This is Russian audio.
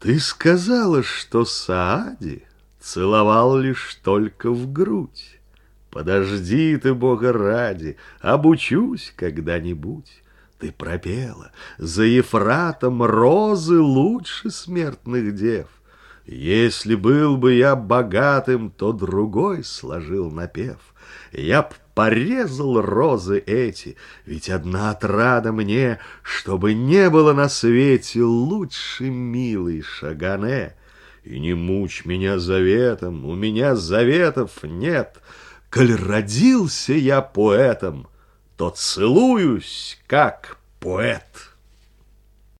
Ты сказала, что Саади целовал лишь только в грудь. Подожди ты, Бога ради, обучусь когда-нибудь. Ты пропела за Ефратом розы лучше смертных дев. Если был бы я богатым, то другой сложил напев. Я б порезал розы эти, ведь одна отрада мне, чтобы не было на свете лучше милый Шагане. И не мучь меня заветом, у меня заветов нет. Коль родился я поэтом, то целуюсь, как поэт.